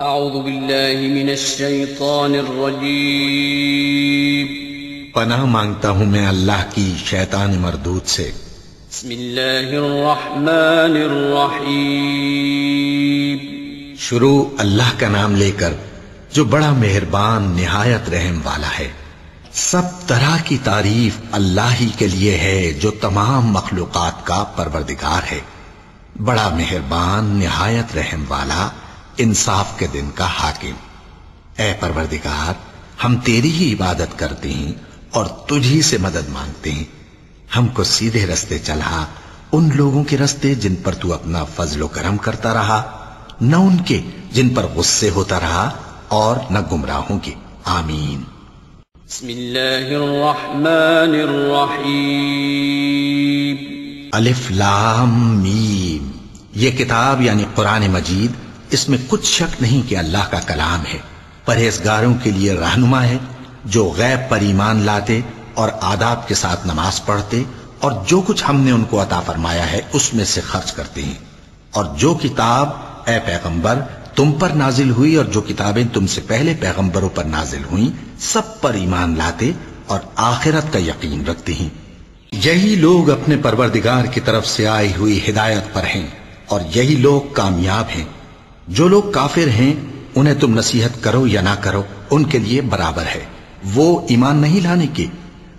أعوذ بالله من الشيطان الرجيم. پناہ مانگتا ہوں میں اللہ کی شیطان مردود سے۔ بسم الله الرحمن الرحيم شروع اللہ کا نام لے کر جو بڑا مہربان نہایت رحم والا ہے۔ سب طرح کی تعریف اللہ ہی کے لیے ہے جو تمام مخلوقات کا پروردگار ہے۔ بڑا مہربان نہایت رحم والا انصاف کے دن کا حاکم۔ اے پروردگار ہم تیری ہی عبادت کرتے ہیں اور تجھی سے مدد مانگتے ہیں۔ ہم کو سیدھے رستے چلا ان لوگوں کے رستے جن پر تو اپنا فضل و کرم کرتا رہا نہ ان کے جن پر غصے ہوتا رہا اور نہ گمراہوں کے۔ آمین۔ بسم الله الرحمن الرحيم الف لام میم۔ یہ کتاب یعنی قرآن مجید اس میں کچھ شک نہیں کہ اللہ کا کلام ہے، پرہیزگاروں کے لیے رہنما ہے، جو غیب پر ایمان لاتے اور آداب کے ساتھ نماز پڑھتے اور جو کچھ ہم نے ان کو عطا فرمایا ہے، اس میں سے خرچ کرتے ہیں۔ اور جو کتاب اے پیغمبر تم پر نازل ہوئی اور جو کتابیں تم سے پہلے پیغمبروں پر نازل ہوئیں، سب پر ایمان لاتے اور آخرت کا یقین رکھتے ہیں۔ یہی لوگ اپنے پروردگار کی طرف سے آئی ہوئی ہدایت پر ہیں اور یہی لوگ کامیاب ہیں۔ جو لوگ کافر ہیں، انہیں تم نصیحت کرو یا نہ کرو، ان کے لیے برابر ہے۔ وہ ایمان نہیں لانے کے۔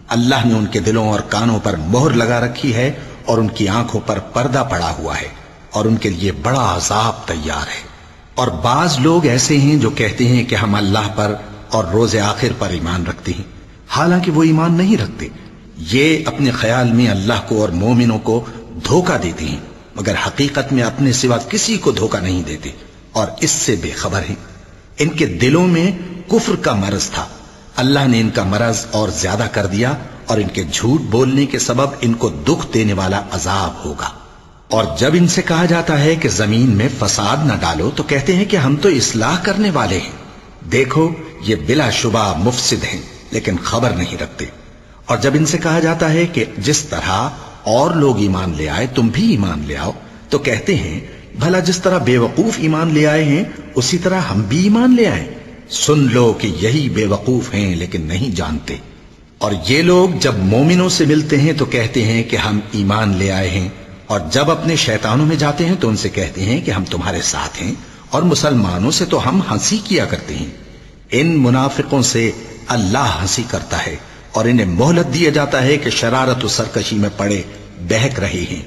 اللہ نے ان کے دلوں اور کانوں پر مہر لگا رکھی ہے اور ان کی آنکھوں پر پردہ پڑا ہوا ہے اور ان کے لیے بڑا عذاب تیار ہے۔ اور بعض لوگ ایسے ہیں جو کہتے ہیں کہ ہم اللہ پر اور روز آخر پر ایمان رکھتے ہیں۔ حالانکہ وہ ایمان نہیں رکھتے۔ یہ اپنے خیال میں اللہ کو اور مومنوں کو دھوکہ دیتے ہیں، مگر حقیقت میں اپنے سوا کسی کو دھوکہ نہیں دیتے۔ اور اس سے بے خبر ہیں۔ ان کے دلوں میں کفر کا مرض تھا۔ اللہ نے ان کا مرض اور زیادہ کر دیا اور ان کے جھوٹ بولنے کے سبب ان کو دکھ دینے والا عذاب ہوگا۔ اور جب ان سے کہا جاتا ہے کہ زمین میں فساد نہ ڈالو تو کہتے ہیں کہ ہم تو اصلاح کرنے والے ہیں۔ دیکھو، یہ بلا شبہ مفسد ہیں، لیکن خبر نہیں رکھتے۔ اور جب ان سے کہا جاتا ہے کہ جس طرح اور لوگ ایمان لے آئے، تم بھی ایمان لے آؤ، تو کہتے ہیں بھلا جس طرح بے وقوف ایمان لے آئے ہیں، اسی طرح ہم بھی ایمان لے آئے۔ سن لو کہ یہی بے وقوف ہیں لیکن نہیں جانتے۔ اور یہ لوگ جب مومنوں سے ملتے ہیں تو کہتے ہیں کہ ہم ایمان لے آئے ہیں۔ اور جب اپنے شیطانوں میں جاتے ہیں تو ان سے کہتے ہیں کہ ہم تمہارے ساتھ ہیں۔ اور مسلمانوں سے تو ہم ہنسی کیا کرتے ہیں۔ ان منافقوں سے اللہ ہنسی کرتا ہے اور انہیں مہلت دیا جاتا ہے کہ شرارت و سرکشی میں پڑے، بہک رہے ہیں۔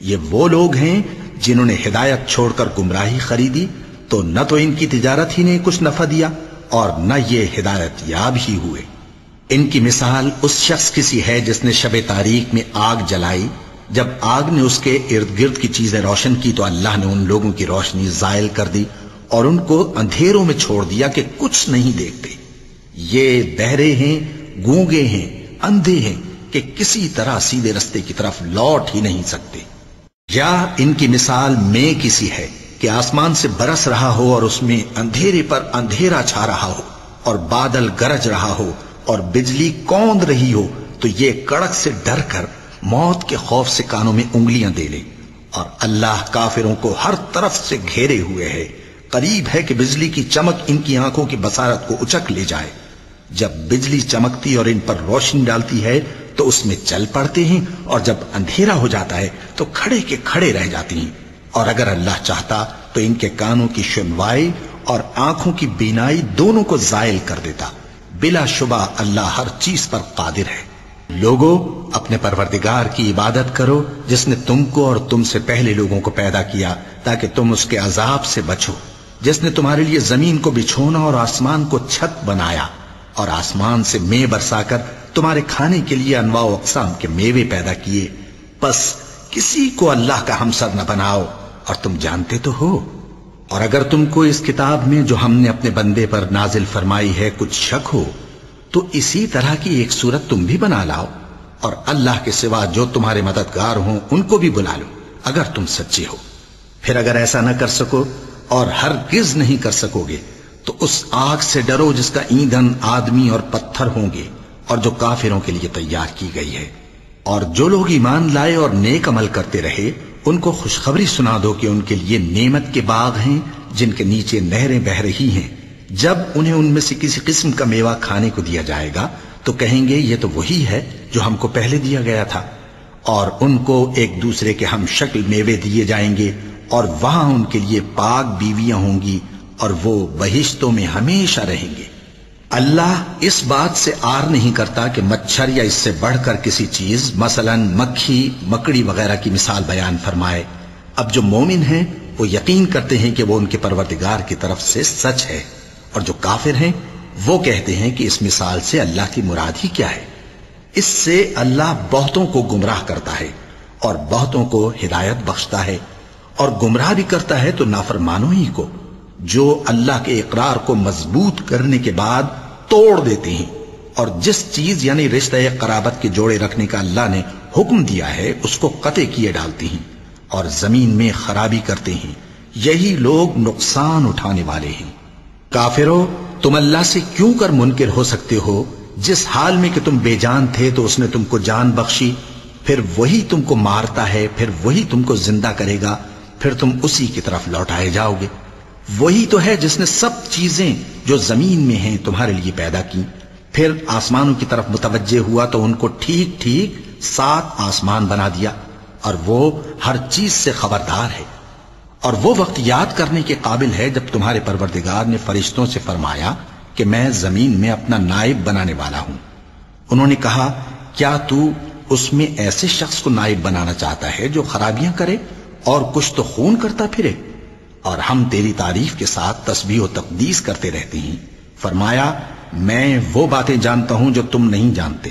یہ وہ لوگ ہیں جنہوں نے ہدایت چھوڑ کر گمراہی خریدی، تو نہ تو ان کی تجارت ہی نے کچھ نفع دیا اور نہ یہ ہدایت یاب ہی ہوئے۔ ان کی مثال اس شخص کسی ہے جس نے شب تاریخ میں آگ جلائی۔ جب آگ نے اس کے ارد گرد کی چیزیں روشن کی، تو اللہ نے ان لوگوں کی روشنی زائل کر دی اور ان کو اندھیروں میں چھوڑ دیا کہ کچھ نہیں دیکھتے۔ یہ بہرے ہیں، گونگے ہیں، اندھے ہیں کہ کسی طرح سیدھے رستے کی طرف لوٹ ہی نہیں سکتے۔ یا ان کی مثال میں کسی ہے کہ آسمان سے برس رہا ہو اور اس میں اندھیرے پر اندھیرا چھا رہا ہو اور بادل گرج رہا ہو اور بجلی کوند رہی ہو، تو یہ کڑک سے ڈر کر موت کے خوف سے کانوں میں انگلیاں دے لے۔ اور اللہ کافروں کو ہر طرف سے گھیرے ہوئے ہے۔ قریب ہے کہ بجلی کی چمک ان کی آنکھوں کی بسارت کو اچک لے جائے۔ جب بجلی چمکتی اور ان پر روشنی ڈالتی ہے تو اس میں چل پڑتے ہیں اور جب اندھیرا ہو جاتا ہے تو کھڑے کے کھڑے رہ جاتی ہیں۔ اور اگر اللہ چاہتا تو ان کے کانوں کی سنوائی اور آنکھوں کی بینائی دونوں کو زائل کر دیتا۔ بلا شبہ اللہ ہر چیز پر قادر ہے۔ لوگوں اپنے پروردگار کی عبادت کرو جس نے تم کو اور تم سے پہلے لوگوں کو پیدا کیا، تاکہ تم اس کے عذاب سے بچو۔ جس نے تمہارے لیے زمین کو بچھونا اور آسمان کو چھت بنایا، اور آسمان سے میں برسا کر تمہارے کھانے کے لیے انواع و اقسام کے میوے پیدا کیے۔ بس کسی کو اللہ کا ہمسر نہ بناؤ۔ اور تم جانتے تو ہو۔ اور اگر تم کو اس کتاب میں جو ہم نے اپنے بندے پر نازل فرمائی ہے کچھ شک ہو، تو اسی طرح کی ایک صورت تم بھی بنا لاؤ۔ اور اللہ کے سوا جو تمہارے مددگار ہوں، ان کو بھی بلا لو، اگر تم سچے ہو۔ پھر اگر ایسا نہ کر سکو اور ہرگز نہیں کر سکو گے، تو اس آگ سے ڈرو جس کا ایندھن آدمی اور پتھر ہوں گے۔ اور جو کافروں کے لیے تیار کی گئی ہے۔ اور جو لوگ ایمان لائے اور نیک عمل کرتے رہے، ان کو خوشخبری سنا دو کہ ان کے لیے نعمت کے باغ ہیں، جن کے نیچے نہریں بہ رہی ہیں۔ جب انہیں ان میں سے کسی قسم کا میوہ کھانے کو دیا جائے گا، تو کہیں گے، یہ تو وہی ہے جو ہم کو پہلے دیا گیا تھا۔ اور ان کو ایک دوسرے کے ہم شکل میوے دیے جائیں گے، اور وہاں ان کے لیے پاک بیویاں ہوں گی، اور وہ بہشتوں میں ہمیشہ رہیں گے۔ اللہ اس بات سے آر نہیں کرتا کہ مچھر یا اس سے بڑھ کر کسی چیز، مثلا مکھی، مکڑی وغیرہ کی مثال بیان فرمائے۔ اب جو مومن ہیں، وہ یقین کرتے ہیں کہ وہ ان کے پروردگار کی طرف سے سچ ہے۔ اور جو کافر ہیں، وہ کہتے ہیں کہ اس مثال سے اللہ کی مراد ہی کیا ہے۔ اس سے اللہ بہتوں کو گمراہ کرتا ہے اور بہتوں کو ہدایت بخشتا ہے۔ اور گمراہ بھی کرتا ہے تو نافرمانوں ہی کو۔ جو اللہ کے اقرار کو مضبوط کرنے کے بعد توڑ دیتے ہیں۔ اور جس چیز یعنی رشتہ قرابت کے جوڑے رکھنے کا اللہ نے حکم دیا ہے، اس کو قطع کیے ڈالتے ہیں اور زمین میں خرابی کرتے ہیں۔ یہی لوگ نقصان اٹھانے والے ہیں۔ کافرو، تم اللہ سے کیوں کر منکر ہو سکتے ہو؟ جس حال میں کہ تم بے جان تھے تو اس نے تم کو جان بخشی، پھر وہی تم کو مارتا ہے، پھر وہی تم کو زندہ کرے گا، پھر تم اسی کی طرف لوٹائے جاؤ گے۔ وہی تو ہے جس نے سب چیزیں جو زمین میں ہیں تمہارے لیے پیدا کی پھر آسمانوں کی طرف متوجہ ہوا تو ان کو ٹھیک ٹھیک سات آسمان بنا دیا اور وہ ہر چیز سے خبردار ہے۔ اور وہ وقت یاد کرنے کے قابل ہے جب تمہارے پروردگار نے فرشتوں سے فرمایا کہ میں زمین میں اپنا نائب بنانے والا ہوں۔ انہوں نے کہا، کیا تو اس میں ایسے شخص کو نائب بنانا چاہتا ہے جو خرابیاں کرے اور کچھ تو خون کرتا پھرے؟ اور ہم تیری تعریف کے ساتھ تسبیح و تقدیس کرتے رہتے ہیں۔ فرمایا، میں وہ باتیں جانتا ہوں جو تم نہیں جانتے۔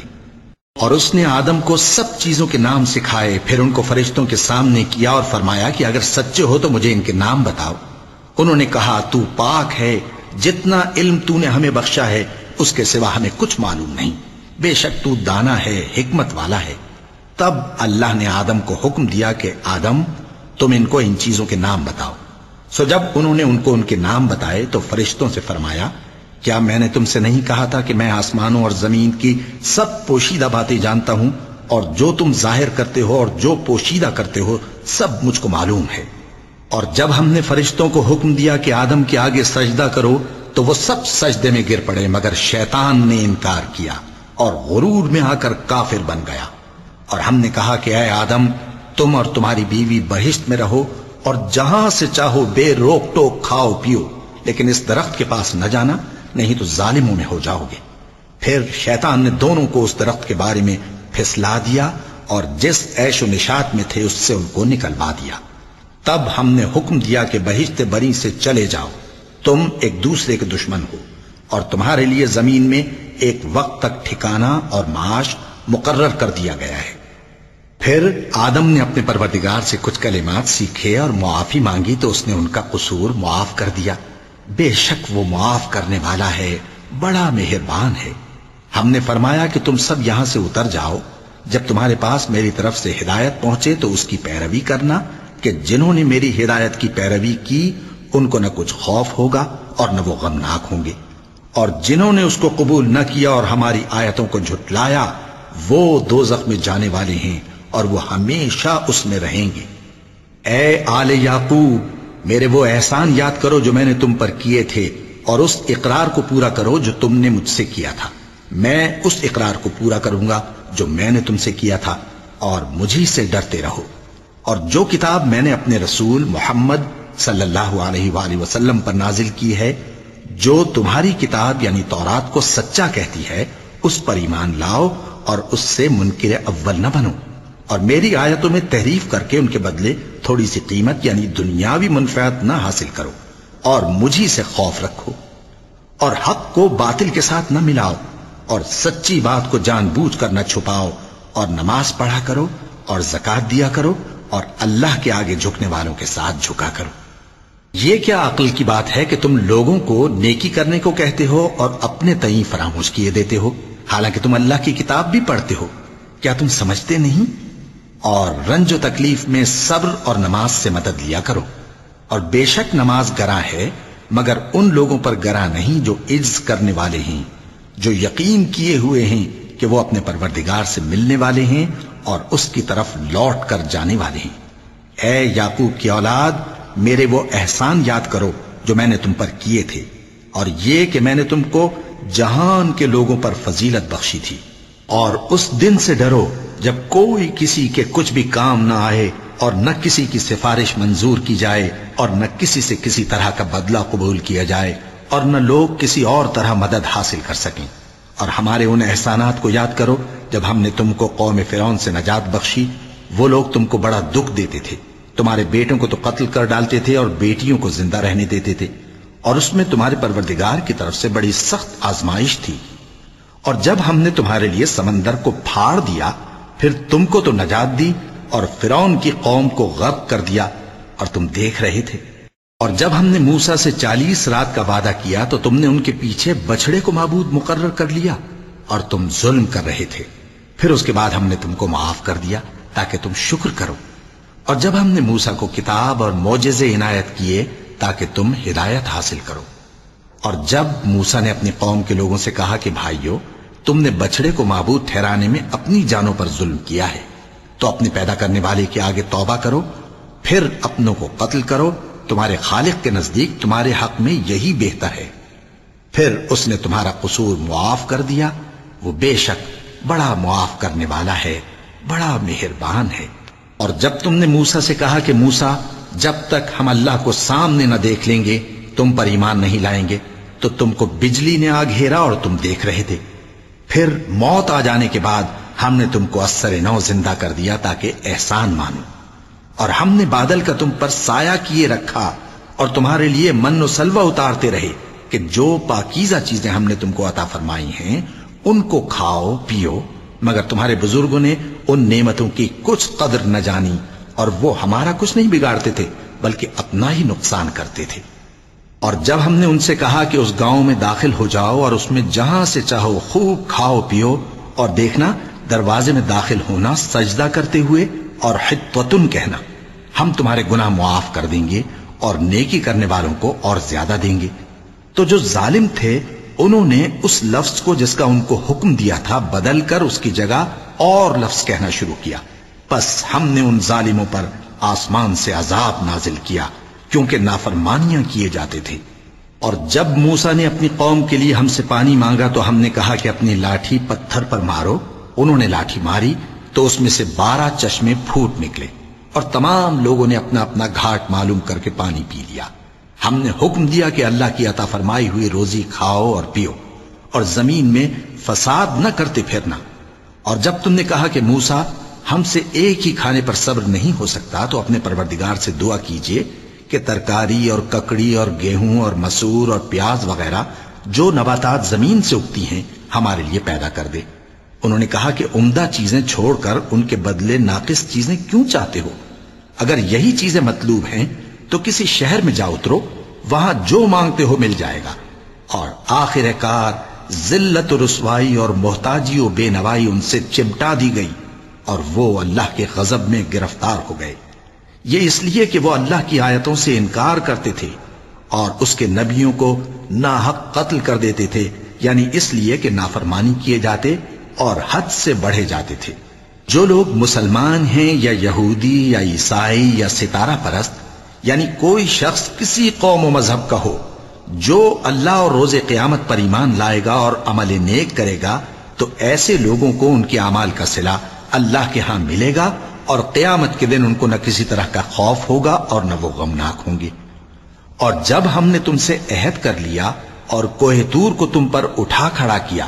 اور اس نے آدم کو سب چیزوں کے نام سکھائے، پھر ان کو فرشتوں کے سامنے کیا اور فرمایا کہ اگر سچے ہو تو مجھے ان کے نام بتاؤ۔ انہوں نے کہا، تو پاک ہے، جتنا علم تو نے ہمیں بخشا ہے، اس کے سوا ہمیں کچھ معلوم نہیں۔ بے شک تو دانا ہے، حکمت والا ہے۔ تب اللہ نے آدم کو حکم دیا کہ، آدم، تم ان کو ان چیزوں کے نام بتاؤ۔ سو جب انہوں نے ان کو ان کے نام بتائے تو فرشتوں سے فرمایا، کیا میں نے تم سے نہیں کہا تھا کہ میں آسمانوں اور زمین کی سب پوشیدہ باتیں جانتا ہوں؟ اور جو تم ظاہر کرتے ہو اور جو پوشیدہ کرتے ہو، سب مجھ کو معلوم ہے۔ اور جب ہم نے فرشتوں کو حکم دیا کہ آدم کے آگے سجدہ کرو، تو وہ سب سجدے میں گر پڑے، مگر شیطان نے انکار کیا اور غرور میں آ کر کافر بن گیا۔ اور ہم نے کہا کہ اے آدم، تم اور تمہاری بیوی بہشت میں رہو اور جہاں سے چاہو بے روک ٹوک کھاؤ پیو، لیکن اس درخت کے پاس نہ جانا، نہیں تو ظالموں میں ہو جاؤ گے۔ پھر شیطان نے دونوں کو اس درخت کے بارے میں پھسلا دیا اور جس عیش و نشات میں تھے اس سے ان کو نکلوا دیا۔ تب ہم نے حکم دیا کہ بہشت بری سے چلے جاؤ۔ تم ایک دوسرے کے دشمن ہو اور تمہارے لیے زمین میں ایک وقت تک ٹھکانا اور معاش مقرر کر دیا گیا ہے۔ پھر آدم نے اپنے پروردگار سے کچھ کلمات سیکھے اور معافی مانگی تو اس نے ان کا قصور معاف کر دیا۔ بے شک وہ معاف کرنے والا ہے، بڑا مہربان ہے۔ ہم نے فرمایا کہ تم سب یہاں سے اتر جاؤ۔ جب تمہارے پاس میری طرف سے ہدایت پہنچے تو اس کی پیروی کرنا کہ جنہوں نے میری ہدایت کی پیروی کی، ان کو نہ کچھ خوف ہوگا اور نہ وہ غمناک ہوں گے۔ اور جنہوں نے اس کو قبول نہ کیا اور ہماری آیتوں کو جھٹلایا، وہ دو میں جانے والے ہیں۔ اور وہ ہمیشہ اس میں رہیں گے۔ اے آل یعقوب، میرے وہ احسان یاد کرو جو میں نے تم پر کیے تھے اور اس اقرار کو پورا کرو جو تم نے مجھ سے کیا تھا۔ میں اس اقرار کو پورا کروں گا جو میں نے تم سے کیا تھا اور مجھے سے ڈرتے رہو۔ اور جو کتاب میں نے اپنے رسول محمد صلی اللہ علیہ وآلہ وسلم پر نازل کی ہے، جو تمہاری کتاب یعنی تورات کو سچا کہتی ہے، اس پر ایمان لاؤ اور اس سے منکر اول نہ بنو۔ اور میری آیتوں میں تحریف کر کے ان کے بدلے تھوڑی سی قیمت یعنی دنیاوی منفعت نہ حاصل کرو اور مجھی سے خوف رکھو اور حق کو باطل کے ساتھ نہ ملاؤ اور سچی بات کو جان بوجھ کر نہ چھپاؤ اور نماز پڑھا کرو اور زکات دیا کرو اور اللہ کے آگے جھکنے والوں کے ساتھ جھکا کرو۔ یہ کیا عقل کی بات ہے کہ تم لوگوں کو نیکی کرنے کو کہتے ہو اور اپنے تئیں فراموش کیے دیتے ہو؟ حالانکہ تم اللہ کی کتاب بھی پڑھتے ہو۔ کیا تم سمجھتے نہیں؟ اور رنج و تکلیف میں صبر اور نماز سے مدد لیا کرو۔ اور بے شک نماز گراں ہے، مگر ان لوگوں پر گراں نہیں جو عز کرنے والے ہیں، جو یقین کیے ہوئے ہیں کہ وہ اپنے پروردگار سے ملنے والے ہیں اور اس کی طرف لوٹ کر جانے والے ہیں۔ اے یعقوب کی اولاد، میرے وہ احسان یاد کرو جو میں نے تم پر کیے تھے، اور یہ کہ میں نے تم کو جہان کے لوگوں پر فضیلت بخشی تھی۔ اور اس دن سے ڈرو جب کوئی کسی کے کچھ بھی کام نہ آئے اور نہ کسی کی سفارش منظور کی جائے اور نہ کسی سے کسی طرح کا بدلہ قبول کیا جائے اور نہ لوگ کسی اور طرح مدد حاصل کر سکیں۔ اور ہمارے ان احسانات کو یاد کرو، جب ہم نے تم کو قوم فرعون سے نجات بخشی، وہ لوگ تم کو بڑا دکھ دیتے تھے۔ تمہارے بیٹوں کو تو قتل کر ڈالتے تھے اور بیٹیوں کو زندہ رہنے دیتے تھے۔ اور اس میں تمہارے پروردگار کی طرف سے بڑی سخت آزمائش تھی۔ اور جب ہم نے تمہارے لیے سمندر کو پھاڑ دیا پھر تم کو تو نجات دی اور فرعون کی قوم کو غرق کر دیا اور تم دیکھ رہے تھے۔ اور جب ہم نے موسا سے چالیس رات کا وعدہ کیا تو تم نے ان کے پیچھے بچڑے کو معبود مقرر کر لیا اور تم ظلم کر رہے تھے۔ پھر اس کے بعد ہم نے تم کو معاف کر دیا تاکہ تم شکر کرو۔ اور جب ہم نے موسا کو کتاب اور موجزے عنایت کیے تاکہ تم ہدایت حاصل کرو۔ اور جب موسا نے اپنی قوم کے لوگوں سے کہا کہ بھائیو تم نے بچڑے کو معبود ٹھہرانے میں اپنی جانوں پر ظلم کیا ہے۔ تو اپنے پیدا کرنے والے کے آگے توبہ کرو، پھر اپنوں کو قتل کرو۔ تمہارے خالق کے نزدیک تمہارے حق میں یہی بہتر ہے۔ پھر اس نے تمہارا قصور معاف کر دیا۔ وہ بے شک بڑا معاف کرنے والا ہے، بڑا مہربان ہے۔ اور جب تم نے موسا سے کہا کہ موسا جب تک ہم اللہ کو سامنے نہ دیکھ لیں گے، تم پر ایمان نہیں لائیں گے، تو تم کو بجلی نے آ گھیرا اور تم دیکھ رہے تھے۔ پھر موت آ جانے کے بعد ہم نے تم کو اثر نو زندہ کر دیا تاکہ احسان مانو۔ اور ہم نے بادل کا تم پر سایہ کیے رکھا اور تمہارے لیے من و سلوہ اتارتے رہے کہ جو پاکیزہ چیزیں ہم نے تم کو عطا فرمائی ہیں، ان کو کھاؤ، پیو، مگر تمہارے بزرگوں نے ان نعمتوں کی کچھ قدر نہ جانی اور وہ ہمارا کچھ نہیں بگاڑتے تھے، بلکہ اپنا ہی نقصان کرتے تھے۔ اور جب ہم نے ان سے کہا کہ اس گاؤں میں داخل ہو جاؤ اور اس میں جہاں سے چاہو خوب کھاؤ پیو اور دیکھنا دروازے میں داخل ہونا سجدہ کرتے ہوئے اور حتوتن کہنا، ہم تمہارے گناہ معاف کر دیں گے اور نیکی کرنے والوں کو اور زیادہ دیں گے۔ تو جو ظالم تھے، انہوں نے اس لفظ کو جس کا ان کو حکم دیا تھا بدل کر اس کی جگہ اور لفظ کہنا شروع کیا۔ بس ہم نے ان ظالموں پر آسمان سے عذاب نازل کیا۔ کیونکہ نافرمانیاں کیے جاتے تھے۔ اور جب موسا نے اپنی قوم کے لیے ہم سے پانی مانگا تو ہم نے کہا کہ اپنی لاٹھی پتھر پر مارو۔ انہوں نے لاٹھی ماری تو اس میں سے بارہ چشمے پھوٹ نکلے اور تمام لوگوں نے اپنا اپنا گھاٹ معلوم کر کے پانی پی لیا۔ ہم نے حکم دیا کہ اللہ کی عطا فرمائی ہوئی روزی کھاؤ اور پیو اور زمین میں فساد نہ کرتے پھرنا۔ اور جب تم نے کہا کہ موسا ہم سے ایک ہی کھانے پر صبر نہیں ہو سکتا تو اپنے پروردگار سے دعا کیجیے کہ ترکاری اور ککڑی اور گیہوں اور مسور اور پیاز وغیرہ جو نباتات زمین سے اگتی ہیں، ہمارے لیے پیدا کر دے۔ انہوں نے کہا کہ عمدہ چیزیں چھوڑ کر ان کے بدلے ناقص چیزیں کیوں چاہتے ہو؟ اگر یہی چیزیں مطلوب ہیں، تو کسی شہر میں جا اترو، وہاں جو مانگتے ہو مل جائے گا۔ اور آخر کار ذلت و رسوائی اور محتاجی و بے نوائی ان سے چمٹا دی گئی اور وہ اللہ کے غضب میں گرفتار ہو گئے۔ یہ اس لیے کہ وہ اللہ کی آیتوں سے انکار کرتے تھے اور اس کے نبیوں کو ناحق قتل کر دیتے تھے یعنی اس لیے کہ نافرمانی کیے جاتے اور حد سے بڑھے جاتے تھے۔ جو لوگ مسلمان ہیں یا یہودی یا عیسائی یا ستارہ پرست یعنی کوئی شخص کسی قوم و مذہب کا ہو، جو اللہ اور روز قیامت پر ایمان لائے گا اور عمل نیک کرے گا، تو ایسے لوگوں کو ان کے اعمال کا صلح اللہ کے ہاں ملے گا اور قیامت کے دن ان کو نہ کسی طرح کا خوف ہوگا اور نہ وہ غمناک ہوں گے۔ اور جب ہم نے تم سے عہد کر لیا اور کوہ تور کو تم پر اٹھا کھڑا کیا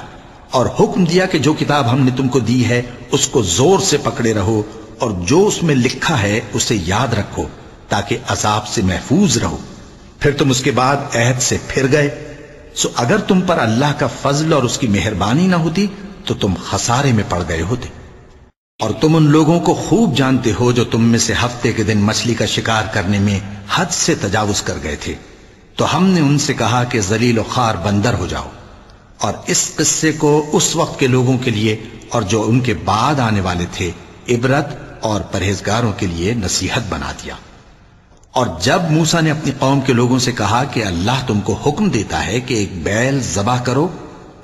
اور حکم دیا کہ جو کتاب ہم نے تم کو دی ہے، اس کو زور سے پکڑے رہو اور جو اس میں لکھا ہے، اسے یاد رکھو تاکہ عذاب سے محفوظ رہو۔ پھر تم اس کے بعد عہد سے پھر گئے۔ سو اگر تم پر اللہ کا فضل اور اس کی مہربانی نہ ہوتی تو تم خسارے میں پڑ گئے ہوتے۔ اور تم ان لوگوں کو خوب جانتے ہو جو تم میں سے ہفتے کے دن مچھلی کا شکار کرنے میں حد سے تجاوز کر گئے تھے۔ تو ہم نے ان سے کہا کہ زلیل و خار بندر ہو جاؤ۔ اور اس قصے کو اس وقت کے لوگوں کے لیے اور جو ان کے بعد آنے والے تھے، عبرت اور پرہیزگاروں کے لیے نصیحت بنا دیا۔ اور جب موسا نے اپنی قوم کے لوگوں سے کہا کہ اللہ تم کو حکم دیتا ہے کہ ایک بیل ذبح کرو،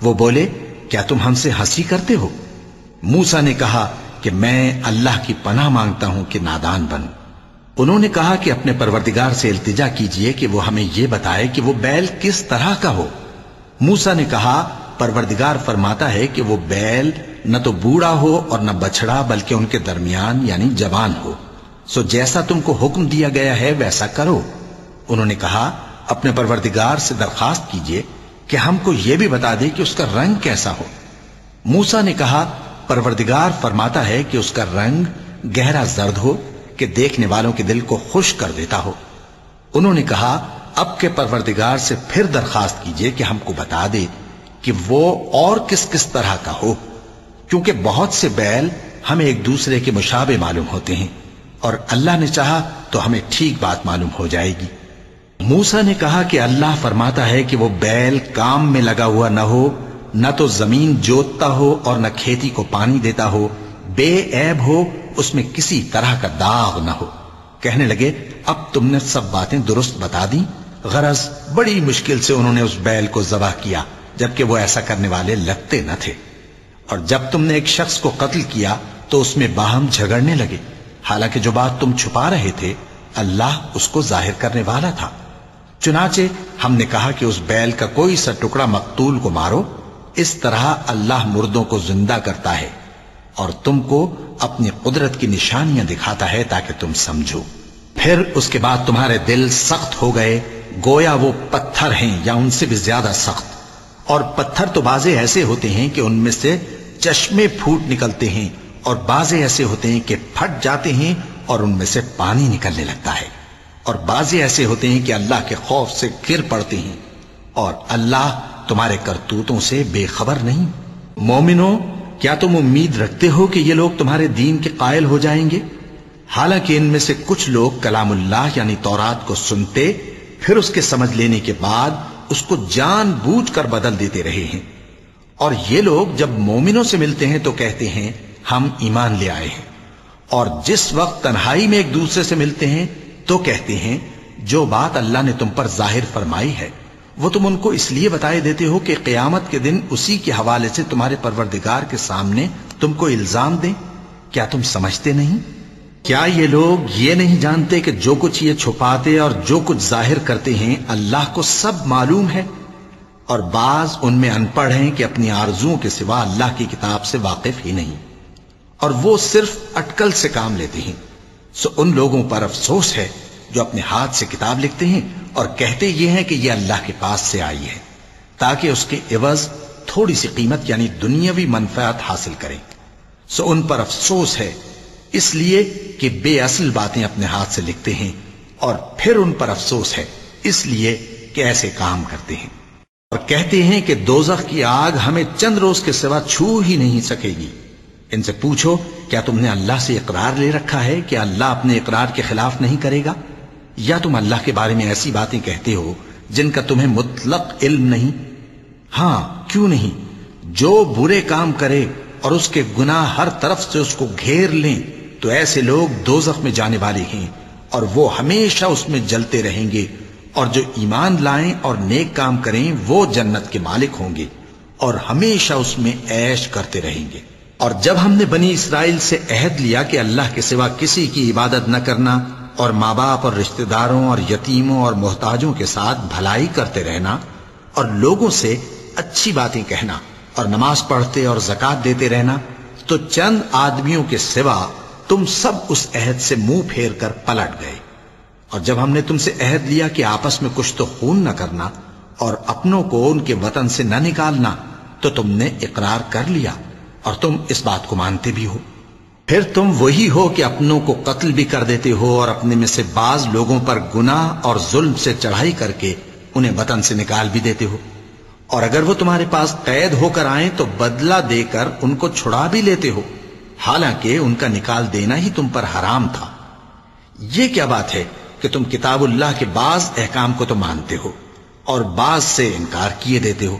وہ بولے، کیا تم ہم سے ہنسی کرتے ہو؟ موسا نے کہا کہ میں اللہ کی پناہ مانگتا ہوں کہ نادان بنوں انہوں نے کہا کہ اپنے پروردگار سے التجا کیجیے کہ وہ ہمیں یہ بتائے کہ وہ بیل کس طرح کا ہو۔ موسا نے کہا، پروردگار فرماتا ہے کہ وہ بیل نہ تو بوڑھا ہو اور نہ بچڑا بلکہ ان کے درمیان یعنی جوان ہو۔ سو جیسا تم کو حکم دیا گیا ہے، ویسا کرو۔ انہوں نے کہا، اپنے پروردگار سے درخواست کیجیے کہ ہم کو یہ بھی بتا دے کہ اس کا رنگ کیسا ہو۔ موسا نے کہا پروردگار فرماتا ہے کہ اس کا رنگ گہرا زرد ہو، کہ دیکھنے والوں کے دل کو خوش کر دیتا ہو۔ انہوں نے کہا، اب کے پروردگار سے پھر درخواست کیجیے کہ ہم کو بتا دے کہ وہ اور کس کس طرح کا ہو۔ کیونکہ بہت سے بیل ہمیں ایک دوسرے کے مشابہ معلوم ہوتے ہیں، اور اللہ نے چاہا تو ہمیں ٹھیک بات معلوم ہو جائے گی۔ موسا نے کہا کہ اللہ فرماتا ہے کہ وہ بیل کام میں لگا ہوا نہ ہو نہ تو زمین جوتتا ہو اور نہ کھیتی کو پانی دیتا ہو، بے عیب ہو، اس میں کسی طرح کا داغ نہ ہو۔ کہنے لگے، اب تم نے سب باتیں درست بتا دی غرض، بڑی مشکل سے انہوں نے اس بیل کو ذبح کیا، جبکہ وہ ایسا کرنے والے لگتے نہ تھے۔ اور جب تم نے ایک شخص کو قتل کیا، تو اس میں باہم جھگڑنے لگے۔ حالانکہ جو بات تم چھپا رہے تھے، اللہ اس کو ظاہر کرنے والا تھا۔ چنانچہ، ہم نے کہا کہ اس بیل کا کوئی سا ٹکڑا مقتول کو مارو۔ اس طرح اللہ مردوں کو زندہ کرتا ہے اور تم کو اپنی قدرت کی نشانیاں دکھاتا ہے تاکہ تم سمجھو۔ پھر اس کے بعد تمہارے دل سخت ہو گئے، گویا وہ پتھر ہیں یا ان سے بھی زیادہ سخت۔ اور پتھر تو بازے ایسے ہوتے ہیں کہ ان میں سے چشمے پھوٹ نکلتے ہیں اور بازے ایسے ہوتے ہیں کہ پھٹ جاتے ہیں اور ان میں سے پانی نکلنے لگتا ہے۔ اور بازے ایسے ہوتے ہیں کہ اللہ کے خوف سے گر پڑتے ہیں اور اللہ تمہارے کرتوتوں سے بے خبر نہیں۔ مومنو، کیا تم امید رکھتے ہو کہ یہ لوگ تمہارے دین کے قائل ہو جائیں گے؟ حالانکہ ان میں سے کچھ لوگ کلام اللہ یعنی تورات کو سنتے، پھر اس کے سمجھ لینے کے بعد اس کو جان بوجھ کر بدل دیتے رہے ہیں۔ اور یہ لوگ جب مومنوں سے ملتے ہیں تو کہتے ہیں، ہم ایمان لے آئے ہیں۔ اور جس وقت تنہائی میں ایک دوسرے سے ملتے ہیں تو کہتے ہیں، جو بات اللہ نے تم پر ظاہر فرمائی ہے۔ وہ تم ان کو اس لیے بتائے دیتے ہو کہ قیامت کے دن اسی کے حوالے سے تمہارے پروردگار کے سامنے تم کو الزام دیں۔ کیا تم سمجھتے نہیں؟ کیا یہ لوگ یہ نہیں جانتے کہ جو کچھ یہ چھپاتے اور جو کچھ ظاہر کرتے ہیں اللہ کو سب معلوم ہے؟ اور بعض ان میں ان پڑھ ہیں کہ اپنی آرزوں کے سوا اللہ کی کتاب سے واقف ہی نہیں۔ اور وہ صرف اٹکل سے کام لیتے ہیں۔ سو ان لوگوں پر افسوس ہے جو اپنے ہاتھ سے کتاب لکھتے ہیں اور کہتے یہ ہیں کہ یہ اللہ کے پاس سے آئی ہے، تاکہ اس کے عوض تھوڑی سی قیمت یعنی دنیاوی منفعت حاصل کریں۔ سو ان پر افسوس ہے، اس لیے کہ بے اصل باتیں اپنے ہاتھ سے لکھتے ہیں اور پھر ان پر افسوس ہے، اس لیے کہ ایسے کام کرتے ہیں۔ اور کہتے ہیں کہ دوزخ کی آگ ہمیں چند روز کے سوا چھو ہی نہیں سکے گی۔ ان سے پوچھو، کیا تم نے اللہ سے اقرار لے رکھا ہے کہ اللہ اپنے اقرار کے خلاف نہیں کرے گا؟ یا تم اللہ کے بارے میں ایسی باتیں کہتے ہو جن کا تمہیں مطلق علم نہیں؟ ہاں کیوں نہیں؟ جو برے کام کرے اور اس کے گناہ ہر طرف سے اس کو گھیر لیں، تو ایسے لوگ دوزخ میں جانے والے ہیں اور وہ ہمیشہ اس میں جلتے رہیں گے اور جو ایمان لائیں اور نیک کام کریں، وہ جنت کے مالک ہوں گے اور ہمیشہ اس میں عیش کرتے رہیں گے۔ اور جب ہم نے بنی اسرائیل سے عہد لیا کہ اللہ کے سوا کسی کی عبادت نہ کرنا اور ماں باپ اور رشتہ داروں اور یتیموں اور محتاجوں کے ساتھ بھلائی کرتے رہنا اور لوگوں سے اچھی باتیں کہنا اور نماز پڑھتے اور زکات دیتے رہنا، تو چند آدمیوں کے سوا تم سب اس عہد سے منہ پھیر کر پلٹ گئے۔ اور جب ہم نے تم سے عہد لیا کہ آپس میں کچھ تو خون نہ کرنا اور اپنوں کو ان کے وطن سے نہ نکالنا، تو تم نے اقرار کر لیا اور تم اس بات کو مانتے بھی ہو۔ پھر تم وہی ہو کہ اپنوں کو قتل بھی کر دیتے ہو اور اپنے میں سے بعض لوگوں پر گناہ اور ظلم سے چڑھائی کر کے انہیں وطن سے نکال بھی دیتے ہو۔ اور اگر وہ تمہارے پاس قید ہو کر آئیں تو بدلہ دے کر ان کو چھڑا بھی لیتے ہو۔ حالانکہ ان کا نکال دینا ہی تم پر حرام تھا۔ یہ کیا بات ہے کہ تم کتاب اللہ کے بعض احکام کو تو مانتے ہو اور بعض سے انکار کیے دیتے ہو۔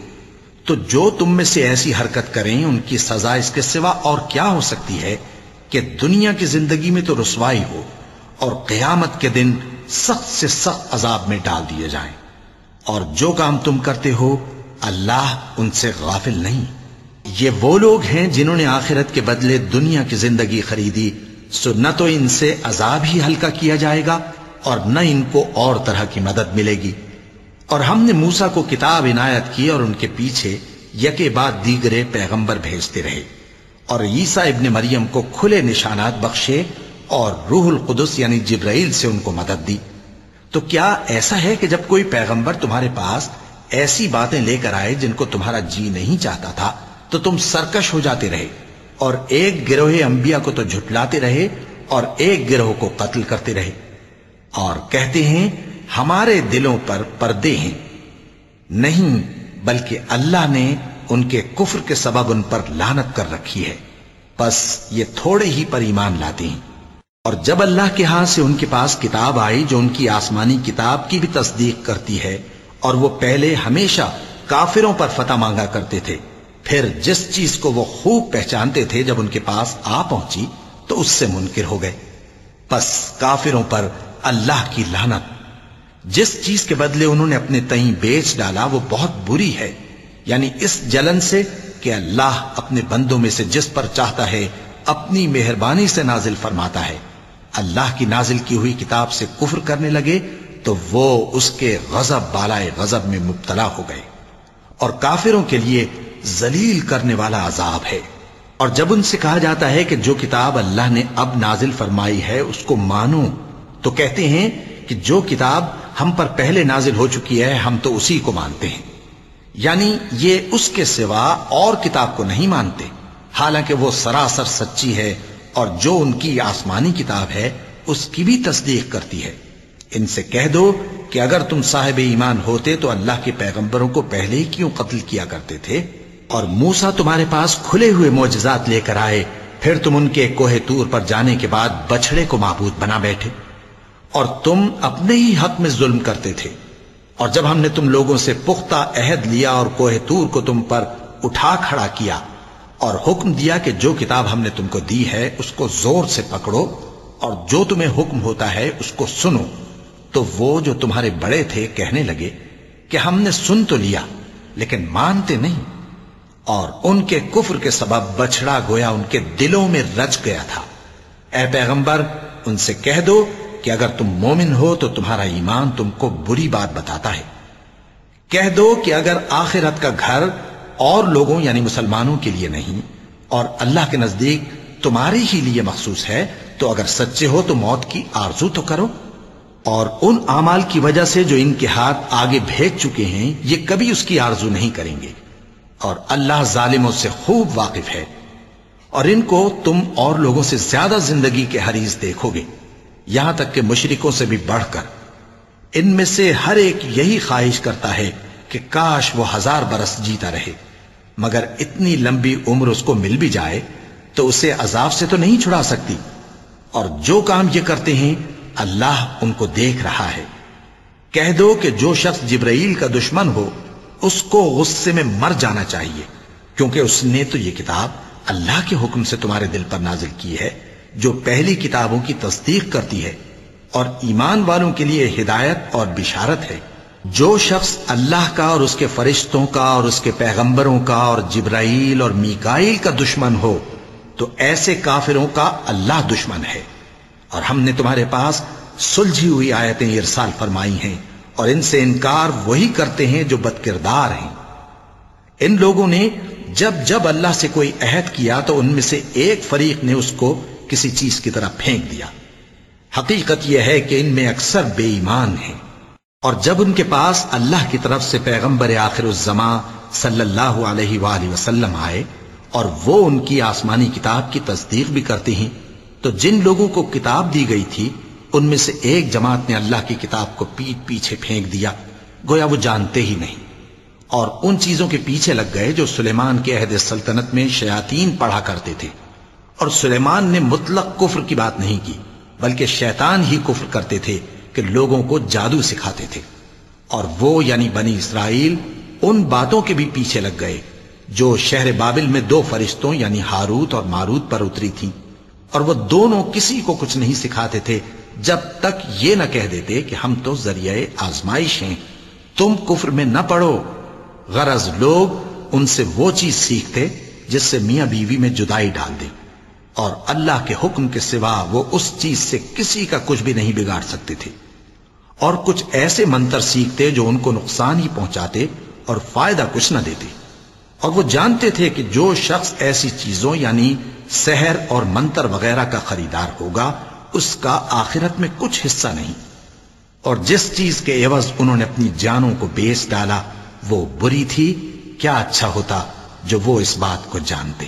تو جو تم میں سے ایسی حرکت کریں، ان کی سزا اس کے سوا اور کیا ہو سکتی ہے؟ کہ دنیا کی زندگی میں تو رسوائی ہو اور قیامت کے دن سخت سے سخت عذاب میں ڈال دیے جائیں۔ اور جو کام تم کرتے ہو، اللہ ان سے غافل نہیں۔ یہ وہ لوگ ہیں جنہوں نے آخرت کے بدلے دنیا کی زندگی خریدی۔ سو نہ تو ان سے عذاب ہی ہلکا کیا جائے گا اور نہ ان کو اور طرح کی مدد ملے گی۔ اور ہم نے موسا کو کتاب عنایت کی اور ان کے پیچھے یکے بعد دیگرے پیغمبر بھیجتے رہے۔ اور عیسیٰ ابن مریم کو کھلے نشانات بخشے اور روح القدس یعنی جبرائیل سے ان کو مدد دی۔ تو کیا ایسا ہے کہ جب کوئی پیغمبر تمہارے پاس ایسی باتیں لے کر آئے جن کو تمہارا جی نہیں چاہتا تھا، تو تم سرکش ہو جاتے رہے اور ایک گروہ انبیاء کو تو جھٹلاتے رہے اور ایک گروہ کو قتل کرتے رہے۔ اور کہتے ہیں، ہمارے دلوں پر پردے ہیں۔ نہیں، بلکہ اللہ نے ان کے کفر کے سبب ان پر لانت کر رکھی ہے۔ بس یہ تھوڑے ہی پر ایمان لاتے ہیں۔ اور جب اللہ کے ہاں سے ان کے پاس کتاب آئی جو ان کی آسمانی کتاب کی بھی تصدیق کرتی ہے، اور وہ پہلے ہمیشہ کافروں پر فتح مانگا کرتے تھے، پھر جس چیز کو وہ خوب پہچانتے تھے جب ان کے پاس آ پہنچی، تو اس سے منکر ہو گئے۔ پس کافروں پر اللہ کی لانت جس چیز کے بدلے انہوں نے اپنے تئیں بیچ ڈالا، وہ بہت بری ہے۔ یعنی اس جلن سے کہ اللہ اپنے بندوں میں سے جس پر چاہتا ہے اپنی مہربانی سے نازل فرماتا ہے۔ اللہ کی نازل کی ہوئی کتاب سے کفر کرنے لگے تو وہ اس کے غضب بالائے غضب میں مبتلا ہو گئے۔ اور کافروں کے لیے ذلیل کرنے والا عذاب ہے۔ اور جب ان سے کہا جاتا ہے کہ جو کتاب اللہ نے اب نازل فرمائی ہے اس کو مانو، تو کہتے ہیں کہ جو کتاب ہم پر پہلے نازل ہو چکی ہے، ہم تو اسی کو مانتے ہیں۔ یعنی یہ اس کے سوا اور کتاب کو نہیں مانتے۔ حالانکہ وہ سراسر سچی ہے اور جو ان کی آسمانی کتاب ہے، اس کی بھی تصدیق کرتی ہے۔ ان سے کہہ دو کہ اگر تم صاحب ایمان ہوتے تو اللہ کے پیغمبروں کو پہلے ہی کیوں قتل کیا کرتے تھے؟ اور موسا تمہارے پاس کھلے ہوئے معجزات لے کر آئے، پھر تم ان کے کوہ تور پر جانے کے بعد بچڑے کو معبود بنا بیٹھے۔ اور تم اپنے ہی حق میں ظلم کرتے تھے۔ اور جب ہم نے تم لوگوں سے پختہ عہد لیا اور کوہ تور کو تم پر اٹھا کھڑا کیا اور حکم دیا کہ جو کتاب ہم نے تم کو دی ہے، اس کو زور سے پکڑو اور جو تمہیں حکم ہوتا ہے، اس کو سنو۔ تو وہ جو تمہارے بڑے تھے، کہنے لگے کہ ہم نے سن تو لیا، لیکن مانتے نہیں۔ اور ان کے کفر کے سبب بچڑا گویا ان کے دلوں میں رچ گیا تھا۔ اے پیغمبر، ان سے کہہ دو کہ اگر تم مومن ہو تو تمہارا ایمان تم کو بری بات بتاتا ہے۔ کہہ دو کہ اگر آخرت کا گھر اور لوگوں یعنی مسلمانوں کے لیے نہیں اور اللہ کے نزدیک تمہارے ہی لیے مخصوص ہے، تو اگر سچے ہو تو موت کی آرزو تو کرو۔ اور ان اعمال کی وجہ سے جو ان کے ہاتھ آگے بھیج چکے ہیں، یہ کبھی اس کی آرزو نہیں کریں گے۔ اور اللہ ظالموں سے خوب واقف ہے۔ اور ان کو تم اور لوگوں سے زیادہ زندگی کے حریض دیکھو گے۔ یہاں تک کہ مشرکوں سے بھی بڑھ کر۔ ان میں سے ہر ایک یہی خواہش کرتا ہے کہ کاش وہ ہزار برس جیتا رہے۔ مگر اتنی لمبی عمر اس کو مل بھی جائے تو اسے عذاب سے تو نہیں چھڑا سکتی۔ اور جو کام یہ کرتے ہیں، اللہ ان کو دیکھ رہا ہے۔ کہہ دو کہ جو شخص جبرائیل کا دشمن ہو، اس کو غصے میں مر جانا چاہیے، کیونکہ اس نے تو یہ کتاب اللہ کے حکم سے تمہارے دل پر نازل کی ہے۔ جو پہلی کتابوں کی تصدیق کرتی ہے اور ایمان والوں کے لیے ہدایت اور بشارت ہے۔ جو شخص اللہ کا اور اس کے فرشتوں کا اور اس کے پیغمبروں کا اور جبرائیل اور میکائیل کا دشمن ہو، تو ایسے کافروں کا اللہ دشمن ہے۔ اور ہم نے تمہارے پاس سلجھی ہوئی آیتیں ارسال فرمائی ہیں اور ان سے انکار وہی کرتے ہیں جو بد کردار ہیں۔ ان لوگوں نے جب جب اللہ سے کوئی عہد کیا تو ان میں سے ایک فریق نے اس کو کسی چیز کی طرح پھینک دیا۔ حقیقت یہ ہے کہ ان میں اکثر بے ایمان ہیں۔ اور جب ان کے پاس اللہ کی طرف سے پیغمبر آخر الزما صلی اللہ علیہ وآلہ وسلم آئے اور وہ ان کی آسمانی کتاب کی تصدیق بھی کرتے ہیں، تو جن لوگوں کو کتاب دی گئی تھی، ان میں سے ایک جماعت نے اللہ کی کتاب کو پیٹ پیچھے پھینک دیا۔ گویا وہ جانتے ہی نہیں۔ اور ان چیزوں کے پیچھے لگ گئے جو سلیمان کے عہد سلطنت میں شیاطین پڑھا کرتے تھے۔ اور سلیمان نے مطلق کفر کی بات نہیں کی، بلکہ شیطان ہی کفر کرتے تھے کہ لوگوں کو جادو سکھاتے تھے۔ اور وہ یعنی بنی اسرائیل ان باتوں کے بھی پیچھے لگ گئے، جو شہر بابل میں دو فرشتوں یعنی ہاروت اور ماروت پر اتری تھی اور وہ دونوں کسی کو کچھ نہیں سکھاتے تھے، جب تک یہ نہ کہہ دیتے کہ ہم تو ذریعہ آزمائش ہیں۔ تم کفر میں نہ پڑو غرض لوگ ان سے وہ چیز سیکھتے جس سے میاں بیوی میں جدائی ڈال دیں۔ اور اللہ کے حکم کے سوا وہ اس چیز سے کسی کا کچھ بھی نہیں بگاڑ سکتے تھے۔ اور کچھ ایسے منتر سیکھتے جو ان کو نقصان ہی پہنچاتے اور فائدہ کچھ نہ دیتے۔ اور وہ جانتے تھے کہ جو شخص ایسی چیزوں یعنی سحر اور منتر وغیرہ کا خریدار ہوگا، اس کا آخرت میں کچھ حصہ نہیں۔ اور جس چیز کے عوض انہوں نے اپنی جانوں کو بیچ ڈالا، وہ بری تھی، کیا اچھا ہوتا جو وہ اس بات کو جانتے۔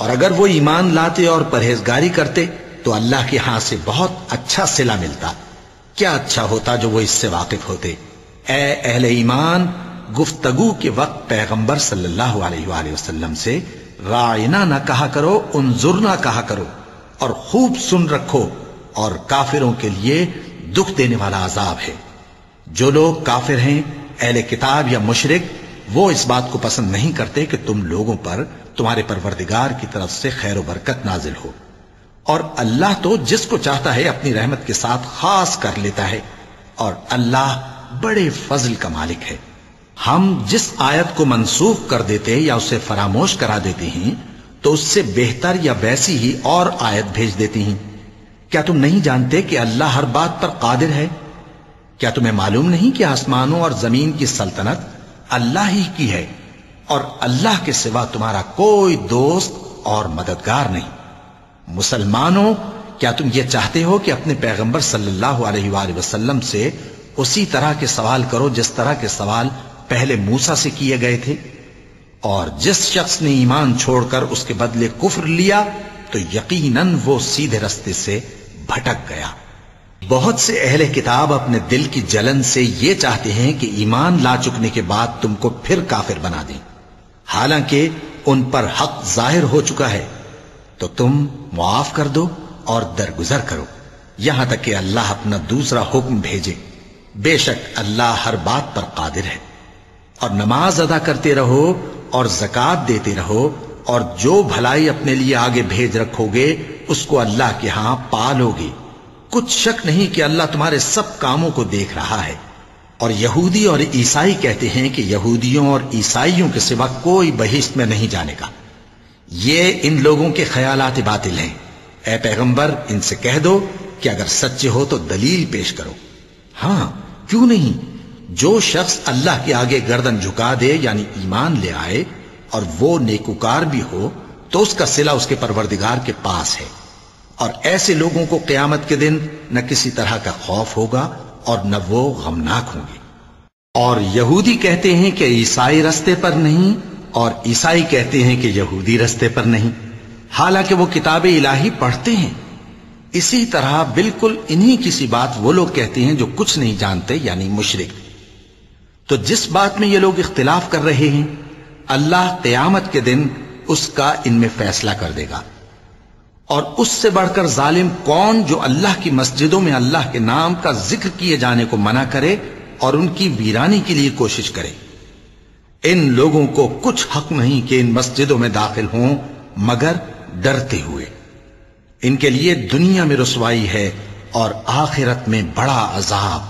اور اگر وہ ایمان لاتے اور پرہیزگاری کرتے تو اللہ کے ہاں سے بہت اچھا سلا ملتا۔ کیا اچھا ہوتا جو وہ اس سے واقف ہوتے؟ اے اہل ایمان، گفتگو کے وقت پیغمبر صلی اللہ علیہ وآلہ وسلم سے رائنا نہ کہا کرو، انظرنا کہا کرو اور خوب سن رکھو اور کافروں کے لیے دکھ دینے والا عذاب ہے۔ جو لوگ کافر ہیں، اہل کتاب یا مشرق وہ اس بات کو پسند نہیں کرتے کہ تم لوگوں پر تمہارے پروردگار کی طرف سے خیر و برکت نازل ہو۔ اور اللہ تو جس کو چاہتا ہے اپنی رحمت کے ساتھ خاص کر لیتا ہے۔ اور اللہ بڑے فضل کا مالک ہے۔ ہم جس آیت کو منسوخ کر دیتے یا اسے فراموش کرا دیتے ہیں، تو اس سے بہتر یا ویسی ہی اور آیت بھیج دیتی ہیں۔ کیا تم نہیں جانتے کہ اللہ ہر بات پر قادر ہے؟ کیا تمہیں معلوم نہیں کہ آسمانوں اور زمین کی سلطنت اللہ ہی کی ہے؟ اور اللہ کے سوا تمہارا کوئی دوست اور مددگار نہیں۔ مسلمانوں، کیا تم یہ چاہتے ہو کہ اپنے پیغمبر صلی اللہ علیہ وآلہ وسلم سے اسی طرح کے سوال کرو جس طرح کے سوال پہلے موسا سے کیے گئے تھے؟ اور جس شخص نے ایمان چھوڑ کر اس کے بدلے کفر لیا، تو یقیناً وہ سیدھے رستے سے بھٹک گیا۔ بہت سے اہل کتاب اپنے دل کی جلن سے یہ چاہتے ہیں کہ ایمان لا چکنے کے بعد تم کو پھر کافر بنا دیں۔ حالانکہ ان پر حق ظاہر ہو چکا ہے۔ تو تم معاف کر دو اور درگزر کرو۔ یہاں تک کہ اللہ اپنا دوسرا حکم بھیجے۔ بے شک اللہ ہر بات پر قادر ہے۔ اور نماز ادا کرتے رہو اور زکات دیتے رہو اور جو بھلائی اپنے لیے آگے بھیج رکھو گے، اس کو اللہ کے ہاں پالو گے۔ کچھ شک نہیں کہ اللہ تمہارے سب کاموں کو دیکھ رہا ہے۔ اور یہودی اور عیسائی کہتے ہیں کہ یہودیوں اور عیسائیوں کے سوا کوئی بہشت میں نہیں جانے کا۔ یہ ان لوگوں کے خیالات باطل ہیں۔ اے پیغمبر، ان سے کہہ دو کہ اگر سچے ہو تو دلیل پیش کرو۔ ہاں کیوں نہیں؟ جو شخص اللہ کے آگے گردن جھکا دے یعنی ایمان لے آئے اور وہ نیکوکار بھی ہو، تو اس کا سلا اس کے پروردگار کے پاس ہے۔ اور ایسے لوگوں کو قیامت کے دن نہ کسی طرح کا خوف ہوگا اور نہ وہ غمناک ہوں گے۔ اور یہودی کہتے ہیں کہ عیسائی رستے پر نہیں اور عیسائی کہتے ہیں کہ یہودی رستے پر نہیں۔ حالانکہ وہ کتاب الہی پڑھتے ہیں۔ اسی طرح بالکل انہی کسی بات وہ لوگ کہتے ہیں جو کچھ نہیں جانتے یعنی مشرق تو جس بات میں یہ لوگ اختلاف کر رہے ہیں، اللہ قیامت کے دن اس کا ان میں فیصلہ کر دے گا۔ اور اس سے بڑھ کر ظالم کون جو اللہ کی مسجدوں میں اللہ کے نام کا ذکر کیے جانے کو منع کرے اور ان کی ویرانی کے لیے کوشش کرے۔ ان لوگوں کو کچھ حق نہیں کہ ان مسجدوں میں داخل ہوں، مگر ڈرتے ہوئے۔ ان کے لیے دنیا میں رسوائی ہے اور آخرت میں بڑا عذاب۔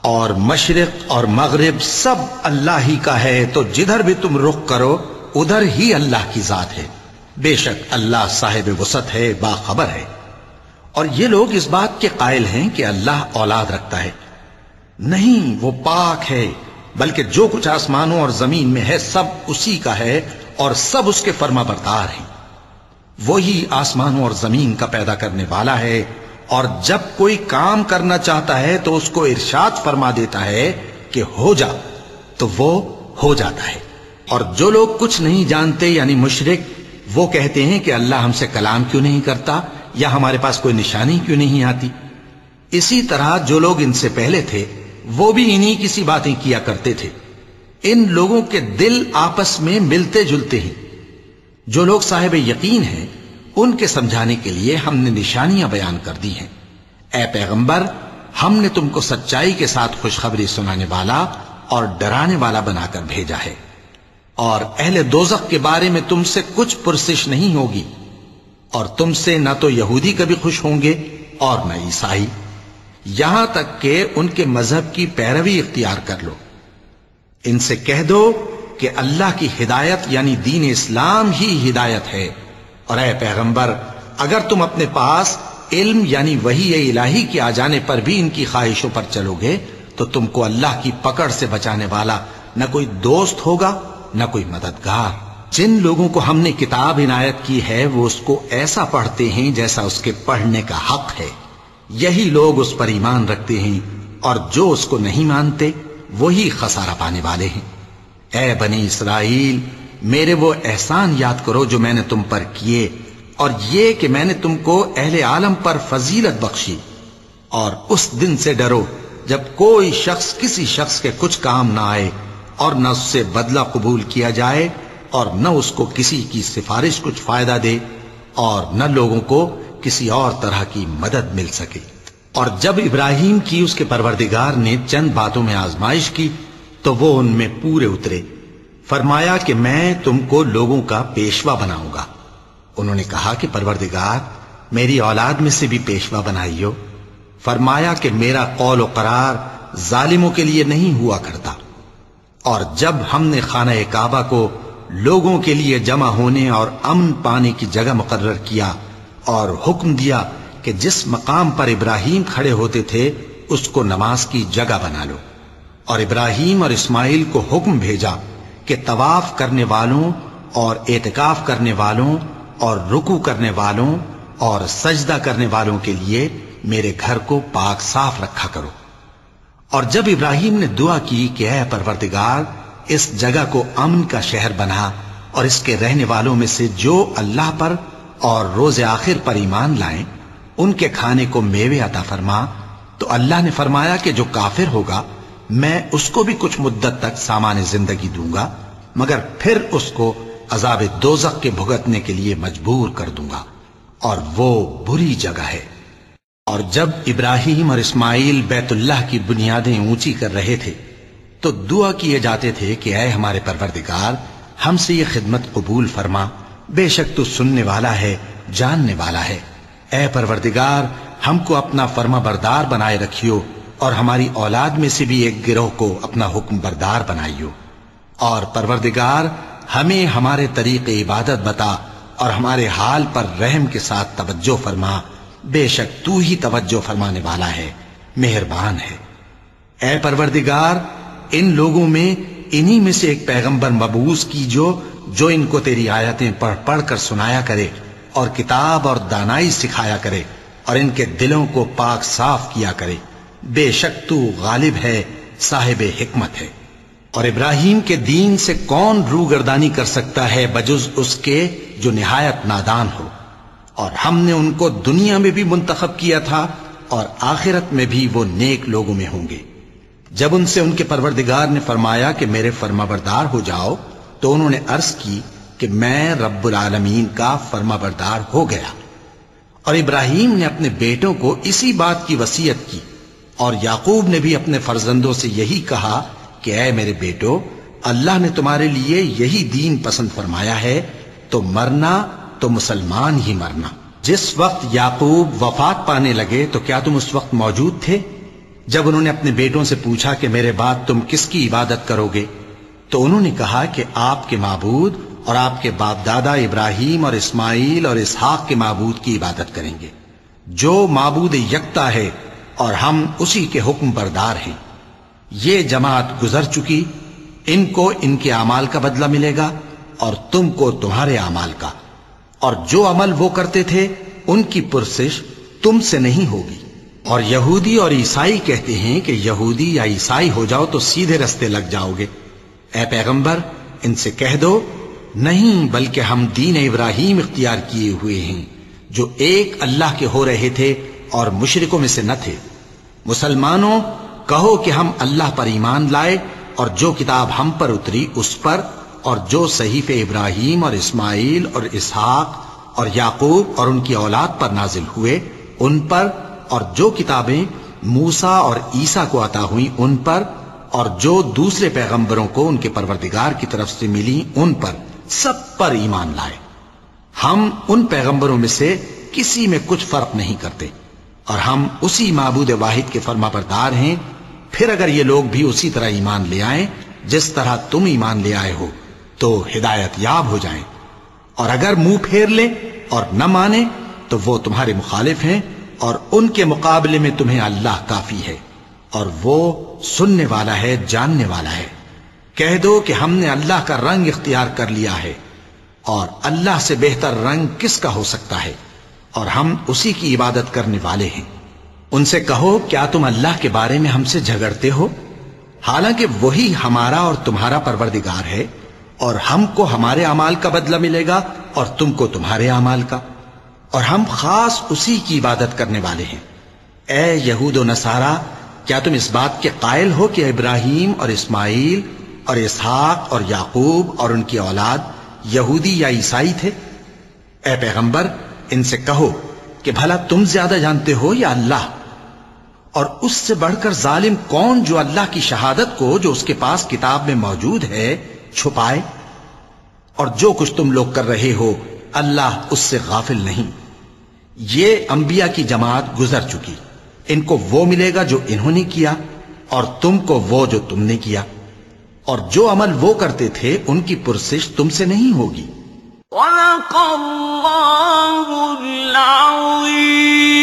اور مشرق اور مغرب سب اللہ ہی کا ہے، تو جدھر بھی تم رخ کرو، ادھر ہی اللہ کی ذات ہے۔ بے شک اللہ صاحب وسط ہے، باخبر ہے۔ اور یہ لوگ اس بات کے قائل ہیں کہ اللہ اولاد رکھتا ہے۔ نہیں، وہ پاک ہے، بلکہ جو کچھ آسمانوں اور زمین میں ہے، سب اسی کا ہے اور سب اس کے فرما بردار ہیں۔ وہی آسمانوں اور زمین کا پیدا کرنے والا ہے۔ اور جب کوئی کام کرنا چاہتا ہے، تو اس کو ارشاد فرما دیتا ہے کہ ہو جا۔ تو وہ ہو جاتا ہے۔ اور جو لوگ کچھ نہیں جانتے یعنی مشرق وہ کہتے ہیں کہ اللہ ہم سے کلام کیوں نہیں کرتا یا ہمارے پاس کوئی نشانی کیوں نہیں آتی؟ اسی طرح جو لوگ ان سے پہلے تھے، وہ بھی انہی کسی باتیں کیا کرتے تھے۔ ان لوگوں کے دل آپس میں ملتے جلتے ہیں۔ جو لوگ صاحب یقین ہیں، ان کے سمجھانے کے لیے ہم نے نشانیاں بیان کر دی ہیں۔ اے پیغمبر، ہم نے تم کو سچائی کے ساتھ خوشخبری سنانے والا اور ڈرانے والا بنا کر بھیجا ہے۔ اور اہل دوزخ کے بارے میں تم سے کچھ پرسش نہیں ہوگی۔ اور تم سے نہ تو یہودی کبھی خوش ہوں گے اور نہ عیسائی۔ یہاں تک کہ ان کے مذہب کی پیروی اختیار کر لو۔ ان سے کہہ دو کہ اللہ کی ہدایت یعنی دین اسلام ہی ہدایت ہے۔ اور اے پیغمبر، اگر تم اپنے پاس علم یعنی وہی الہی کے آ جانے پر بھی ان کی خواہشوں پر چلو گے، تو تم کو اللہ کی پکڑ سے بچانے والا نہ کوئی دوست ہوگا۔ نہ کوئی مددگار۔ جن لوگوں کو ہم نے کتاب عنایت کی ہے، وہ اس کو ایسا پڑھتے ہیں جیسا اس کے پڑھنے کا حق ہے۔ یہی لوگ اس پر ایمان رکھتے ہیں اور جو اس کو نہیں مانتے، وہی خسارہ پانے والے ہیں۔ اے بنی اسرائیل، میرے وہ احسان یاد کرو جو میں نے تم پر کیے، اور یہ کہ میں نے تم کو اہل عالم پر فضیلت بخشی۔ اور اس دن سے ڈرو جب کوئی شخص کسی شخص کے کچھ کام نہ آئے۔ اور نہ اس سے بدلہ قبول کیا جائے اور نہ اس کو کسی کی سفارش کچھ فائدہ دے اور نہ لوگوں کو کسی اور طرح کی مدد مل سکے۔ اور جب ابراہیم کی اس کے پروردگار نے چند باتوں میں آزمائش کی تو وہ ان میں پورے اترے۔ فرمایا کہ میں تم کو لوگوں کا پیشوا بناؤں گا۔ انہوں نے کہا کہ پروردگار، میری اولاد میں سے بھی پیشوا بنائیو۔ فرمایا کہ میرا قول و قرار ظالموں کے لیے نہیں ہوا کرتا۔ اور جب ہم نے خانہ کعبہ کو لوگوں کے لیے جمع ہونے اور امن پانے کی جگہ مقرر کیا اور حکم دیا کہ جس مقام پر ابراہیم کھڑے ہوتے تھے، اس کو نماز کی جگہ بنا لو۔ اور ابراہیم اور اسماعیل کو حکم بھیجا کہ طواف کرنے والوں اور اعتکاف کرنے والوں اور رکو کرنے والوں اور سجدہ کرنے والوں کے لیے میرے گھر کو پاک صاف رکھا کرو۔ اور جب ابراہیم نے دعا کی کہ اے پروردگار، اس جگہ کو امن کا شہر بنا اور اس کے رہنے والوں میں سے جو اللہ پر اور روز آخر پر ایمان لائیں، ان کے کھانے کو میوے عطا فرما۔ تو اللہ نے فرمایا کہ جو کافر ہوگا، میں اس کو بھی کچھ مدت تک سامان زندگی دوں گا، مگر پھر اس کو عذاب دوزخ کے بھگتنے کے لیے مجبور کر دوں گا۔ اور وہ بری جگہ ہے۔ اور جب ابراہیم اور اسماعیل بیت اللہ کی بنیادیں اونچی کر رہے تھے، تو دعا کیے جاتے تھے کہ اے ہمارے پروردگار، ہم سے یہ خدمت قبول فرما، بے شک تو سننے والا ہے، جاننے والا ہے۔ اے پروردگار، ہم کو اپنا فرما بردار بنائے رکھیو اور ہماری اولاد میں سے بھی ایک گروہ کو اپنا حکم بردار بنائیو۔ اور پروردگار، ہمیں ہمارے طریق عبادت بتا اور ہمارے حال پر رحم کے ساتھ توجہ فرما۔ بے شک تو ہی توجہ فرمانے والا ہے، مہربان ہے۔ اے پروردگار، ان لوگوں میں انہی میں سے ایک پیغمبر مبوس کی جو جو ان کو تیری آیتیں پڑھ پڑھ کر سنایا کرے اور کتاب اور دانائی سکھایا کرے اور ان کے دلوں کو پاک صاف کیا کرے۔ بے شک تو غالب ہے، صاحب حکمت ہے۔ اور ابراہیم کے دین سے کون روگردانی کر سکتا ہے بجز اس کے جو نہایت نادان ہو۔ اور ہم نے ان کو دنیا میں بھی منتخب کیا تھا اور آخرت میں بھی وہ نیک لوگوں میں ہوں گے۔ جب ان سے ان کے پروردگار نے فرمایا کہ میرے فرما بردار ہو جاؤ، تو انہوں نے عرض کی کہ میں رب العالمین کا فرما بردار ہو گیا۔ اور ابراہیم نے اپنے بیٹوں کو اسی بات کی وسیعت کی اور یعقوب نے بھی اپنے فرزندوں سے یہی کہا کہ اے میرے بیٹو، اللہ نے تمہارے لیے یہی دین پسند فرمایا ہے، تو مرنا تو مسلمان ہی مرنا۔ جس وقت یعقوب وفات پانے لگے تو کیا تم اس وقت موجود تھے؟ جب انہوں نے اپنے بیٹوں سے پوچھا کہ میرے بعد تم کس کی عبادت کرو گے، تو انہوں نے کہا کہ آپ کے معبود اور آپ کے باپ دادا ابراہیم اور اسماعیل اور اسحاق کے معبود کی عبادت کریں گے۔ جو معبود یکتا ہے اور ہم اسی کے حکم بردار ہیں۔ یہ جماعت گزر چکی، ان کو ان کے اعمال کا بدلہ ملے گا اور تم کو تمہارے اعمال کا۔ اور جو عمل وہ کرتے تھے، ان کی پرسش تم سے نہیں ہوگی۔ اور یہودی اور عیسائی کہتے ہیں کہ یہودی یا عیسائی ہو جاؤ تو سیدھے رستے لگ جاؤ گے اے پیغمبر، ان سے کہہ دو، نہیں بلکہ ہم دین ابراہیم اختیار کیے ہوئے ہیں، جو ایک اللہ کے ہو رہے تھے اور مشرکوں میں سے نہ تھے۔ مسلمانوں، کہو کہ ہم اللہ پر ایمان لائے اور جو کتاب ہم پر اتری اس پر اور جو صحیف ابراہیم اور اسماعیل اور اسحاق اور یعقوب اور ان کی اولاد پر نازل ہوئے، ان پر اور جو کتابیں موسا اور عیسا کو عطا ہوئی ان پر اور جو دوسرے پیغمبروں کو ان کے پروردگار کی طرف سے ملی ان پر سب پر ایمان لائے۔ ہم ان پیغمبروں میں سے کسی میں کچھ فرق نہیں کرتے اور ہم اسی معبود واحد کے فرما بردار ہیں۔ پھر اگر یہ لوگ بھی اسی طرح ایمان لے آئیں، جس طرح تم ایمان لے آئے ہو تو ہدایت یاب ہو جائیں۔ اور اگر منہ پھیر لیں اور نہ مانے تو وہ تمہارے مخالف ہیں اور ان کے مقابلے میں تمہیں اللہ کافی ہے۔ اور وہ سننے والا ہے، جاننے والا ہے۔ کہہ دو کہ ہم نے اللہ کا رنگ اختیار کر لیا ہے۔ اور اللہ سے بہتر رنگ کس کا ہو سکتا ہے؟ اور ہم اسی کی عبادت کرنے والے ہیں۔ ان سے کہو، کیا تم اللہ کے بارے میں ہم سے جھگڑتے ہو؟ حالانکہ وہی ہمارا اور تمہارا پروردگار ہے۔ اور ہم کو ہمارے اعمال کا بدلہ ملے گا اور تم کو تمہارے اعمال کا۔ اور ہم خاص اسی کی عبادت کرنے والے ہیں۔ اے یہود و نصارہ، کیا تم اس بات کے قائل ہو کہ ابراہیم اور اسماعیل اور اسحاق اور یعقوب اور ان کی اولاد یہودی یا عیسائی تھے؟ اے پیغمبر، ان سے کہو کہ بھلا تم زیادہ جانتے ہو یا اللہ؟ اور اس سے بڑھ کر ظالم کون جو اللہ کی شہادت کو جو اس کے پاس کتاب میں موجود ہے چھپائے اور جو کچھ تم لوگ کر رہے ہو، اللہ اس سے غافل نہیں۔ یہ انبیاء کی جماعت گزر چکی۔ ان کو وہ ملے گا جو انہوں نے کیا اور تم کو وہ جو تم نے کیا۔ اور جو عمل وہ کرتے تھے، ان کی پرسش تم سے نہیں ہوگی۔ وَلَقَ اللَّهُ الْعَظِيمُ